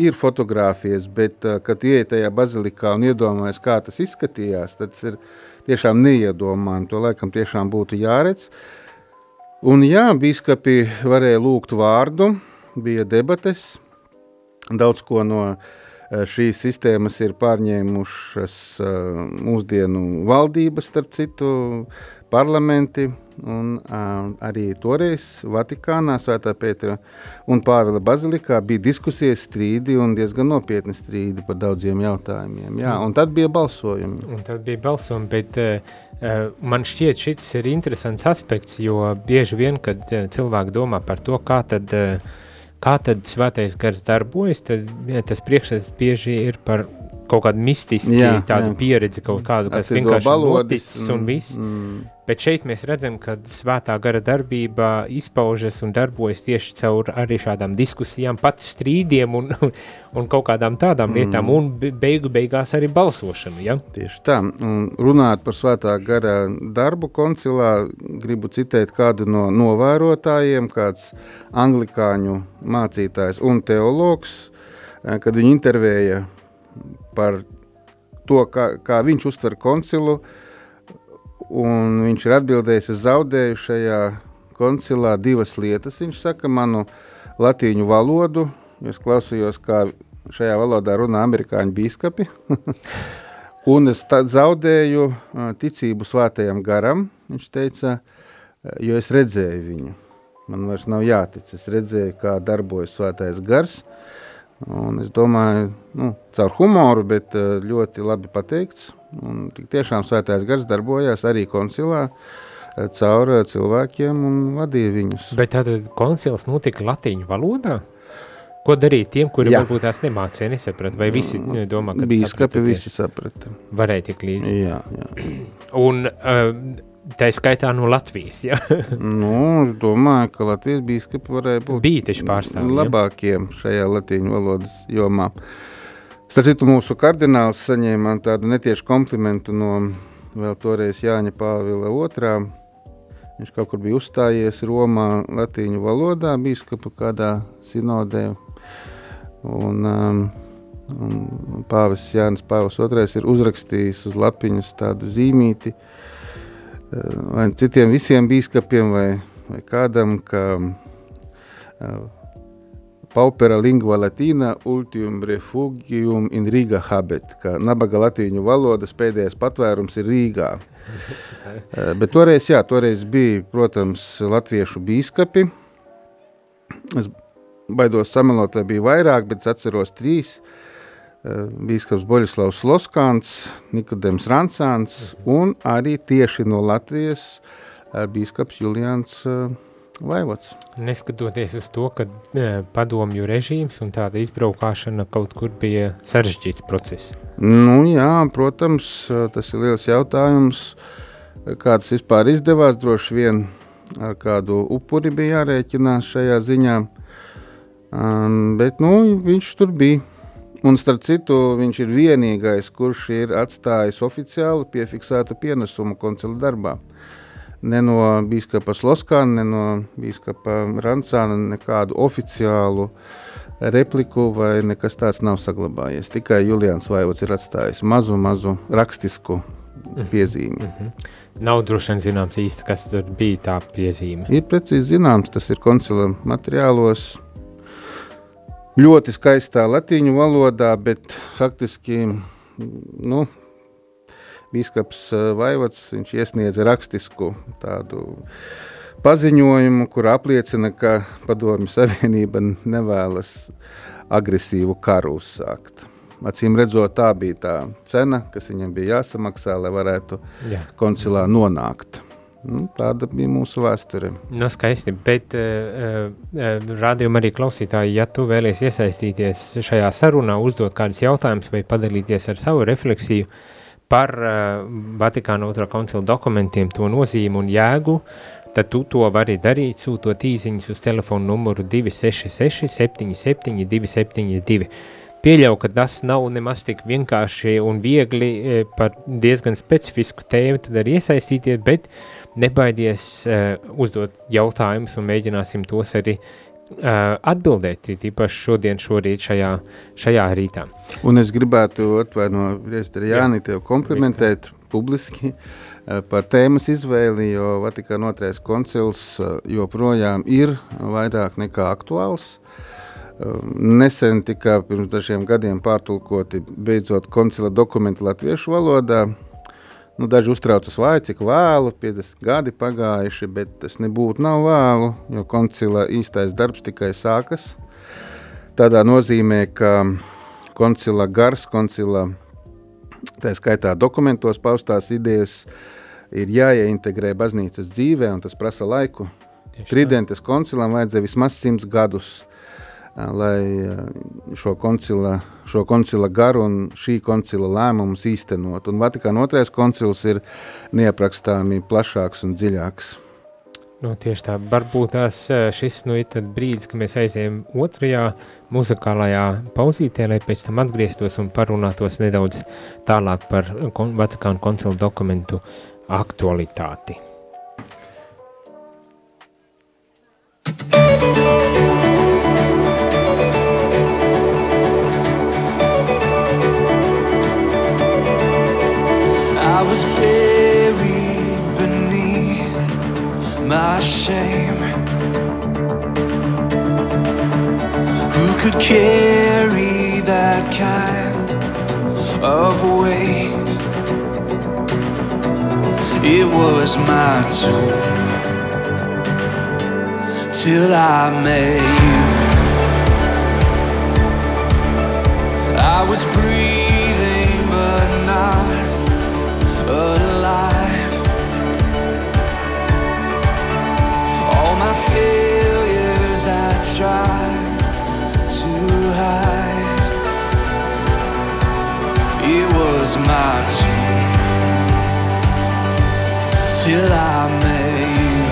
ir fotografijas, bet, uh, kad ieiet tajā bazilikā un iedomājas, kā tas izskatījās, tad tas ir tiešām neiedomājami. To laikam tiešām būtu jāredz. Un jā, biskupi varēja lūgt vārdu, bija debates, daudz ko no eh, šīs sistēmas ir pārņēmušas eh, mūsdienu valdības, starp citu, parlamenti, Un, uh, arī toreiz Vatikānā, Svētā Pētera un Pāvila bazilikā bija diskusijas, strīdi un diezgan nopietni strīdi par daudziem jautājumiem. Jā, un tad bija balsojumi. Un tad bija balsojumi, bet uh, man šķiet šis ir interesants aspekts, jo bieži vien, kad cilvēki domā par to, kā tad, uh, kā tad svētais gars darbojas, tad ja, tas priekšstats bieži ir par kaut kādu mistisku tādu jā. pieredzi, kaut kādu, kas vienkārši balodis, noticis un, un viss. Mm. Bet šeit mēs redzam, ka svētā gara darbība izpaužas un darbojas tieši caur arī šādām diskusijām, pat strīdiem un, un kaut kādām tādām mm. lietām, un beigu beigās arī balsošanu. Ja? Tieši tā. Un runāt par svētā gara darbu koncilā, gribu citēt kādu no novērotājiem, kāds anglikāņu mācītājs un teologs, eh, kad viņi intervēja par to, kā, kā viņš uztver koncilu, uh, Un viņš ir atbildējis, es zaudēju šajā koncilā divas lietas. Viņš saka, manu latīņu valodu, es klausījos, kā šajā valodā runā amerikāņu biskupi. un es zaudēju ticību svētajam garam. Viņš teica, jo es redzēju viņu. Man vairs nav jātic. Es redzēju, kā darbojas svētais gars. Un es domāju, nu, caur humoru, bet eh, ļoti labi pateikts. Un tiešām svētais gars darbojās arī koncilā eh, caur eh, cilvēkiem un vadīja viņus. Bet tad koncils notika latīņu valodā? Ko darīt tiem, kuri Jā. varbūt tās nemācīja, nesaprata, vai visi nu, domā, ka Bīskapi visi saprata. varēja tik līdzi. Jā, jā. Un uh, tā skaitā no Latvijas, ja? Nu, es domāju, ka Latvijas bīskapi varēja būt pārstāvji. ja? labākiem šajā latīņu valodas jomā. Starp citu, mūsu kardināls saņēma tādu netiešu komplimentu no vēl toreiz Jāņa Pāvila II. Viņš kaut kur bija uzstājies Romā latīņu valodā, bīskapa kādā sinodē. Un, um, un pāvests Jānis Pāvils II ir uzrakstījis uz lapiņas tādu zīmīti, uh, vai citiem visiem bīskapiem vai, vai kādam, ka uh, Paupera lingua latīna ultium refugium in Riga habet, ka nabaga latīņu valodas pēdējais patvērums ir Rīgā. Bet toreiz, jā, toreiz bija, protams, latviešu bīskapi. Es baidos samelot, vai bija vairāk, bet es atceros trīs. Eh, Bīskaps Boļislavs Loskāns, Nikodems Rancāns un arī tieši no Latvijas eh, bīskaps Julians eh, Vaivots. Neskatoties uz to, ka padomju režīms un tāda izbraukšana kaut kur bija sarežģīts process. Nu, jā, protams, tas ir liels jautājums. Kā tas vispār izdevās, droši vien ar kādu upuri bija jārēķinās šajā ziņā. Um, bet nu, viņš tur bija. Un starp citu, viņš ir vienīgais, kurš ir atstājis oficiāli piefiksētu pienesumu koncila darbā. Ne no biskupa Loskāna, ne no biskupa Rancāna nekādu oficiālu repliku vai nekas tāds nav saglabājies. Tikai Julians Vaivots ir atstājis mazu, mazu rakstisku piezīmi. Mhm. Nav droši vien zināms īsti, kas tur bija tā piezīme. Ir precīzi zināms, tas ir koncila materiālos. Ļoti skaistā latīņu valodā, bet faktiski nu, Bīskaps eh, Vaivots viņš iesniedza rakstisku tādu paziņojumu, kur apliecina, ka Padomju Savienība nevēlas agresīvu karu uzsākt. Acīm redzot, tā bija tā cena, kas viņam bija jāsamaksā, lai varētu Jā. koncilā nonākt. Nu, tāda bija mūsu vēsture. Nu, skaisti, bet uh, uh, rādījumā arī klausītāji, ja tu vēlies iesaistīties šajā sarunā, uzdot kādus jautājumus vai padalīties ar savu refleksiju par uh, Vatikāna otrā koncila dokumentiem, to nozīmi un jēgu, tad tu to vari darīt, sūtot īziņas uz telefonu numuru 266 77 272. Pieļauju, ka tas nav nemaz tik vienkārši un viegli par diezgan specifisku tēmu arī iesaistīties, bet nebaidies uh, uzdot jautājumus un mēģināsim tos arī uh, atbildēt, tīpaši šodien, šorīt, šajā, šajā rītā. Un es gribētu atvainot Priesteri Jāni, tev komplimentēt publiski eh, par tēmas izvēli, jo Vatikāna otrais koncils eh, joprojām ir vairāk nekā aktuāls. Eh, Nesen tika pirms dažiem gadiem pārtulkoti beidzot koncila dokumenti latviešu valodā. Nu, daži uztraucas vai cik vēlu, 50 gadi pagājuši, bet tas nebūtu nav vēlu, jo koncila īstais darbs tikai sākas. Tādā nozīmē, ka koncila gars, koncila tā skaitā dokumentos paustās idejas ir jāieintegrē baznīcas dzīvē, un tas prasa laiku. Tridentes koncilam vajadzēja vismaz simts gadus, lai ā, šo koncila, šo koncila garu un šī koncila lēmumus īstenot. Un Vatikāna otrais koncils ir neaprakstāmi plašāks un dziļāks. Nu, tieši tā, varbūt tās eh, šis nu, ir brīdis, kad mēs aizējām otrajā muzikālajā pauzītē, lai pēc tam atgrieztos un parunātos nedaudz tālāk par kon Vatikānu koncilu dokumentu aktualitāti. I my shame. Who could carry that kind of weight? It was my tomb till I met you. I was breathing Tried to hide. It was my turn till I met you.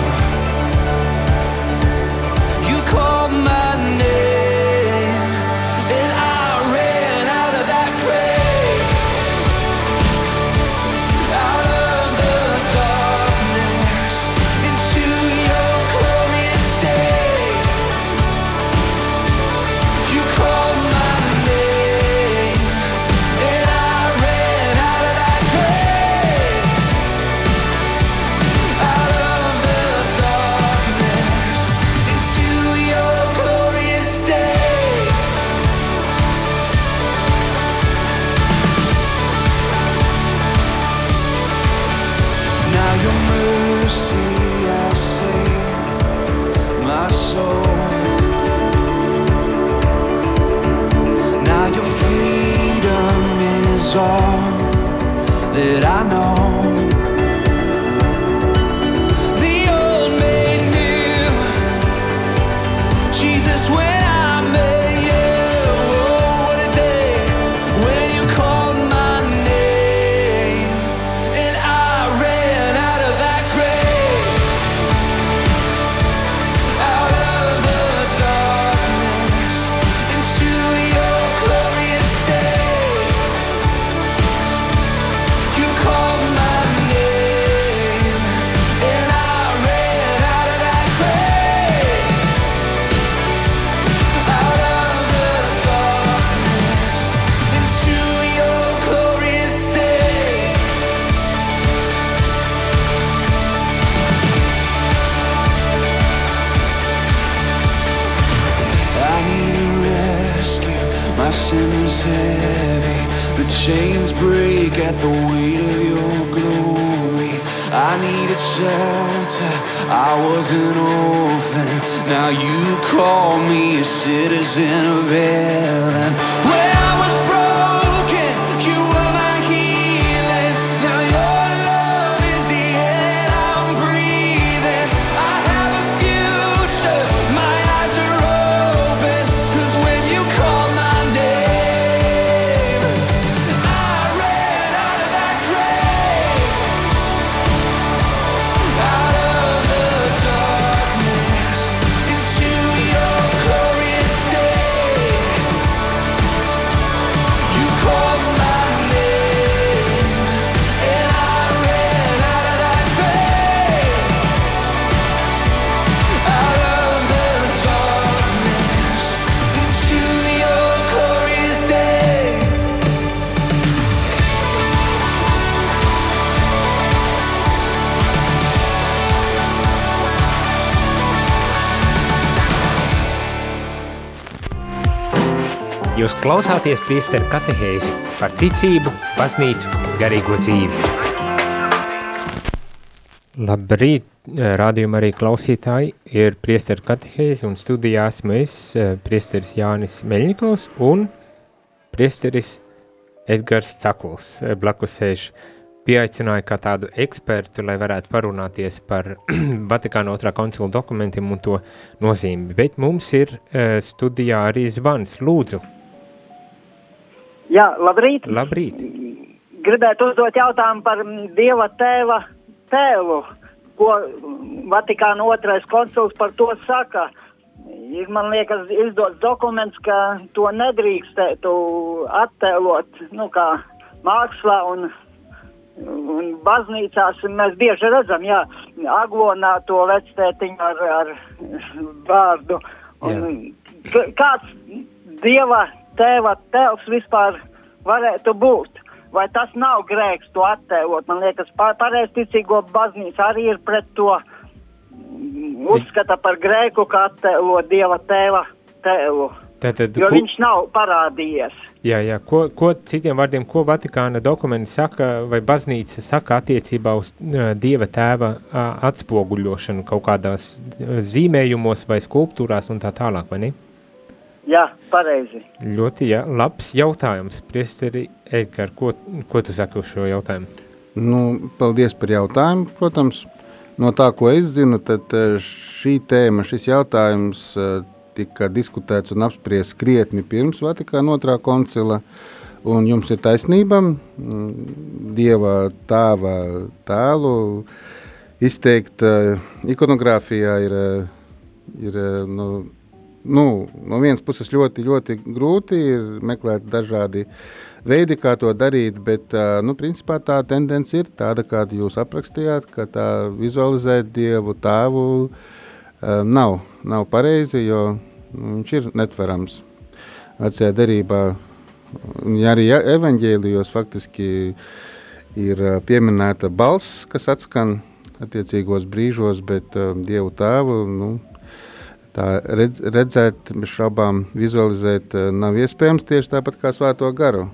You called my all that I know. Shelter. I was an orphan. Now you call me a citizen of heaven. Jūs klausāties priesteru katehēzi par ticību, baznīcu, garīgo dzīvi. Labrīt, rādījuma arī klausītāji, ir priesteru katehēzi un studijā esmu es, eh, priesteris Jānis Meļņikovs un priesteris Edgars Cakuls, eh, blakus sēž pieaicināja kā tādu ekspertu, lai varētu parunāties par Vatikāna otrā koncila dokumentiem un to nozīmi. Bet mums ir uh, studijā arī zvans. Lūdzu, Jā, labrīt. labrīt! Gribētu uzdot jautājumu par Dieva tēva tēlu, ko Vatikāna otrais konsuls par to saka. Ir, man liekas, izdots dokuments, ka to nedrīkstētu attēlot, nu, kā mākslā un, un baznīcās. Mēs bieži redzam, jā, aglonā to vectētiņu ar, ar vārdu. Un, k- kāds Dieva tēva tēls vispār varētu būt? Vai tas nav grēks to attēlot? Man liekas, pa- pareizticīgo baznīca arī ir pret to uzskata par grēku, kā attēlo Dieva tēva tēlu. Tātad, Jo ku- viņš nav parādījies. Jā, jā. Ko, ko citiem vārdiem, ko Vatikāna dokumenti saka, vai baznīca saka attiecībā uz uh, Dieva tēva uh, atspoguļošanu kaut kādās uh, zīmējumos vai skulptūrās un tā tālāk, vai ne? Jā, pareizi. Ļoti jā, labs jautājums. Priesteri Edgar, ko, ko tu saki uz šo jautājumu? Nu, paldies par jautājumu, protams. No tā, ko es zinu, tad šī tēma, šis jautājums tika diskutēts un apspriests krietni pirms Vatikāna otrā koncila. Un jums ir taisnība, Dieva tēva tēlu izteikt ikonogrāfijā ir, ir nu, nu, no vienas puses ļoti, ļoti grūti, ir meklēt dažādi veidi, kā to darīt, bet nu, principā tā tendence ir tāda, kādu jūs aprakstījāt, ka tā vizualizēt Dievu tēvu nav, nav pareizi, jo viņš ir netverams. Vecajā derībā, arī evaņģēlijos faktiski ir pieminēta balss, kas atskan attiecīgos brīžos, bet Dievu tēvu, nu, tā redz, redzēt, bez šaubām vizualizēt uh, nav iespējams tieši tāpat kā svēto garu.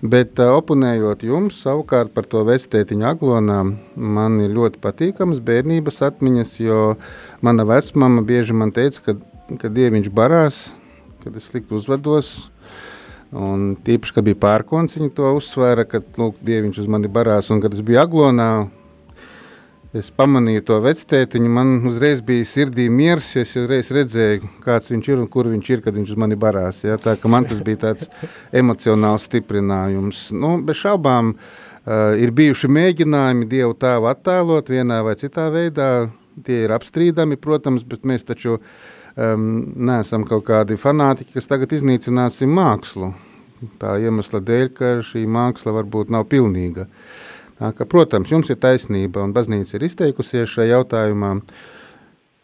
Bet uh, oponējot jums, savukārt par to vectētiņu aglonā, man ir ļoti patīkamas bērnības atmiņas, jo mana vecmama bieži man teica, ka kad dieviņš barās, kad es slikti uzvedos. Un tīpaši, kad bija pērkons, viņa to uzsvēra, ka lūk, dieviņš uz mani barās. Un kad es biju aglonā, es pamanīju to vectētiņu, man uzreiz bija sirdī miers, es uzreiz redzēju, kāds viņš ir un kur viņš ir, kad viņš uz mani barās. Ja? Tā ka man tas bija tāds emocionāls stiprinājums. Nu, bez šaubām uh, ir bijuši mēģinājumi Dievu tēvu attēlot vienā vai citā veidā. Tie ir apstrīdami, protams, bet mēs taču uh, um, neesam kaut kādi fanātiķi, kas tagad iznīcināsim mākslu. Tā iemesla dēļ, ka šī māksla varbūt nav pilnīga. Tā, ka, protams, jums ir taisnība, un baznīca ir izteikusies šajā jautājumā.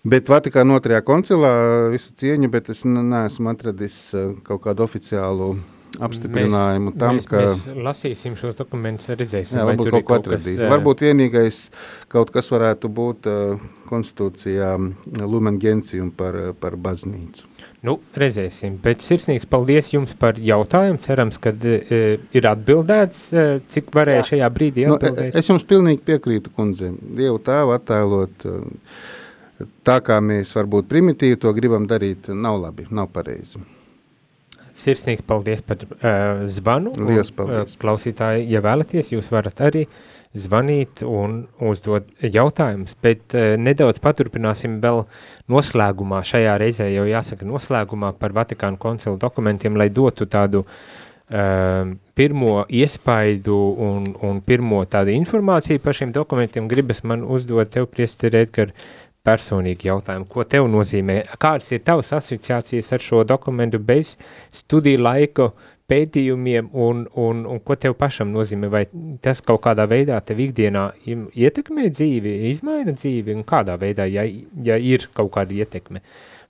Bet Vatikāna otrajā koncilā visu cieņu, bet es neesmu atradis uh, kaut kādu oficiālu apstiprinājumu mēs, tam, mēs, ka... Mēs lasīsim šos dokumentus, redzēsim, jā, varbūt kaut ir ko kas... atradīs. ā, Varbūt vienīgais kaut kas varētu būt uh, konstitūcijā Lumen Gentium par, par baznīcu. Nu, redzēsim, bet sirsnīgs paldies jums par jautājumu. Cerams, ka e, ir atbildēts, e, cik varēja Jā. šajā brīdī Nu, atbildēt. es jums pilnīgi piekrītu, kundze. Dievu tēvu attēlot tā, kā mēs varbūt primitīvi to gribam darīt, nav labi, nav pareizi. Sirsnīgs paldies par uh, zvanu. Liels un, paldies. Uh, klausītāji, ja vēlaties, jūs varat arī zvanīt un uzdot jautājumus, bet uh, nedaudz paturpināsim vēl noslēgumā šajā reizē, jau jāsaka noslēgumā par Vatikānu koncilu dokumentiem, lai dotu tādu uh, pirmo iespaidu un, un pirmo tādu informāciju par šiem dokumentiem, gribas man uzdot tev, priesteri Edgar, personīgi jautājumu, ko tev nozīmē, kādas ir tavas asociācijas ar šo dokumentu bez studiju laika pētījumiem un, un, un ko tev pašam nozīmē, vai tas kaut kādā veidā tev ikdienā ietekmē dzīvi, izmaina dzīvi un kādā veidā, ja, ja ir kaut kāda ietekme,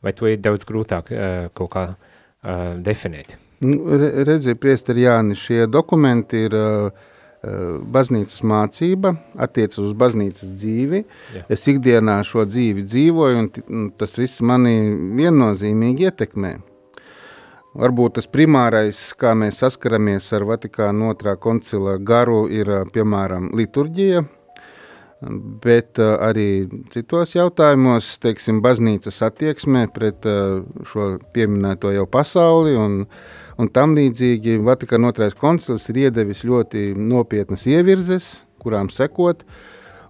vai to ir daudz grūtāk uh, kaut kā uh, definēt. Nu, re- Redziet, priesteri Jāni, šie dokumenti ir uh, baznīcas mācība, attiecas uz baznīcas dzīvi. Jā. Es ikdienā šo dzīvi dzīvoju, un tas viss mani viennozīmīgi ietekmē. Varbūt tas primārais, kā mēs saskaramies ar Vatikāna otrā koncila garu, ir ā, piemēram liturģija, bet ā, arī citos jautājumos, teiksim, baznīcas attieksme pret šo pieminēto jau pasauli un, un tam līdzīgi Vatikāna otrais koncils ir iedevis ļoti nopietnas ievirzes, kurām sekot,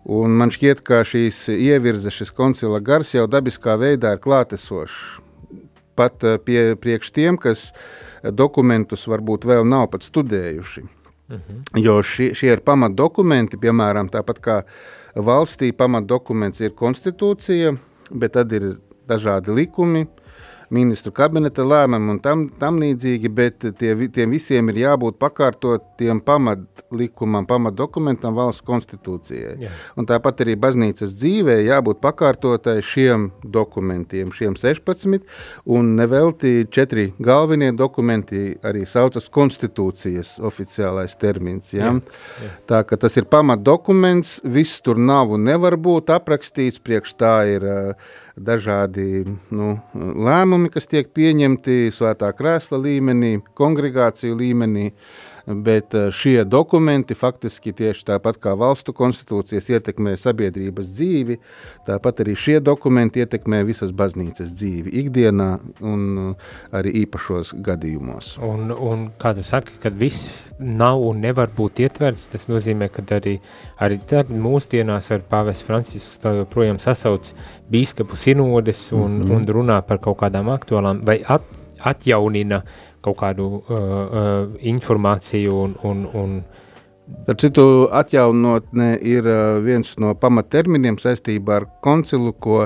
un man šķiet, ka šīs ievirzes, šis koncila gars jau dabiskā veidā ir klātesošs pat eh, pie, priekš tiem, kas dokumentus varbūt vēl nav pat studējuši. Mhm. Jo šie, šie ir pamatdokumenti, piemēram, tāpat kā valstī pamatdokuments ir konstitūcija, bet tad ir dažādi likumi, ministru kabineta lēmumi un tam, tam līdzīgi, bet tie, tiem visiem ir jābūt pakārtotiem pamatlikumam, pamatdokumentam valsts konstitūcijai. Tāpat arī baznīcas dzīvē jābūt pakārtotai šiem dokumentiem, šiem 16, un nevelti četri galvenie dokumenti arī saucas konstitūcijas oficiālais termins. Ja? Jā, jā. Tā ka tas ir pamatdokuments, viss tur nav un nevar būt aprakstīts, priekš tā ir uh, dažādi nu, lēmumi, kas tiek pieņemti svētā krēsla līmenī, kongregāciju līmenī, bet eh, šie dokumenti faktiski tieši tāpat kā valstu konstitūcijas ietekmē sabiedrības dzīvi, tāpat arī šie dokumenti ietekmē visas baznīcas dzīvi ikdienā un eh, arī īpašos gadījumos. Un, un kā tu saki, kad viss nav un nevar būt ietverts, tas nozīmē, ka arī, arī tad mūsdienās ar pāvis Francisks vēl joprojām sasauc bīskapu sinodes un, mm -hmm. un runā par kaut kādām aktuālām vai at, atjaunina kaut kādu uh, uh, informāciju un, un, un Ar citu atjaunotne ir uh, viens no pamatterminiem saistībā ar koncilu, ko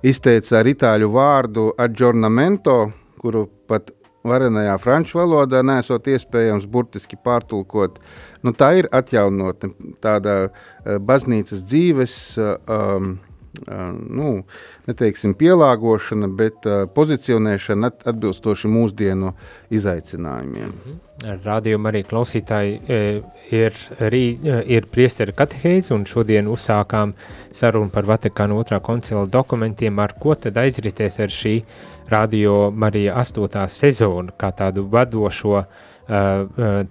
izteica ar itāļu vārdu adjornamento, kuru pat varenajā franču valodā nesot iespējams burtiski pārtulkot. Nu, tā ir atjaunotne, tāda uh, baznīcas dzīves uh, um, nu, neteiksim, pielāgošana, bet pozicionēšana atbilstoši mūsdienu izaicinājumiem. Mhm. Rādījumā arī klausītāji ir, rī, ir priestera katehēze, un šodien uzsākām sarunu par Vatikāna otrā koncila dokumentiem, ar ko tad aizritēs ar šī radio Marija 8. sezonu, kā tādu vadošo uh,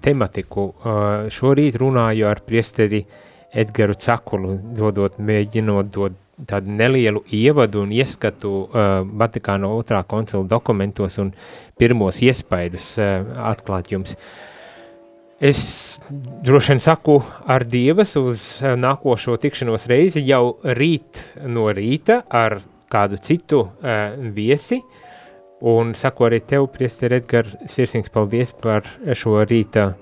tematiku. Uh, šorīt runāju ar priesteri Edgaru Cakulu, dodot, mēģinot dot tādu nelielu ievadu un ieskatu uh, Vatikāna otrā koncila dokumentos un pirmos iespaidus uh, atklāt jums. Es droši vien saku ar Dievas uz uh, nākošo tikšanos reizi jau rīt no rīta ar kādu citu uh, viesi, un saku arī tev, priester Edgar, sirsnīgs paldies par šo rīta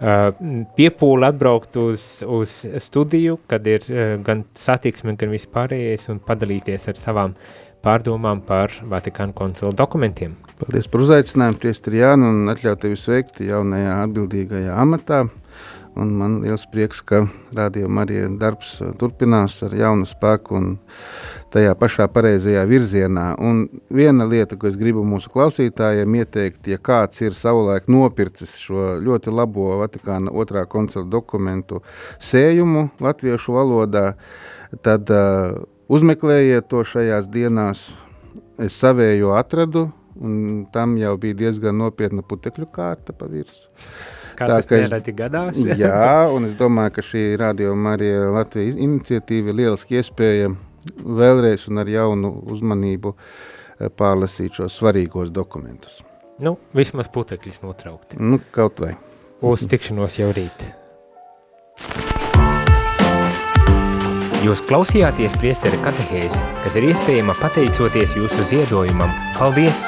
piepūli atbraukt uz, uz studiju, kad ir gan satiksme, gan vispārējais, un padalīties ar savām pārdomām par Vatikānu koncilu dokumentiem. Paldies par uzaicinājumu, Priestri Jānu, un atļaut tevi sveikt jaunajā atbildīgajā amatā. Un man liels prieks, ka rādījuma arī darbs turpinās ar jaunu spēku un tajā pašā pareizajā virzienā. Un viena lieta, ko es gribu mūsu klausītājiem ieteikt, ja kāds ir savulaik nopircis šo ļoti labo Vatikāna otrā koncila dokumentu sējumu latviešu valodā, tad uh, uzmeklējiet to šajās dienās. Es savēju atradu, un tam jau bija diezgan nopietna putekļu kārta pa virsmu. Kā tā, tas nereti gadās. jā, un es domāju, ka šī radioma arī Latvijas iniciatīva ir lieliski iespēja vēlreiz un ar jaunu uzmanību eh, pārlasīt šos svarīgos dokumentus. Nu, vismaz putekļus notraukt. Nu, kaut vai. Uz tikšanos jau rīt. Jūs klausījāties priestera katehēzi, kas ir iespējama pateicoties jūsu ziedojumam. Paldies!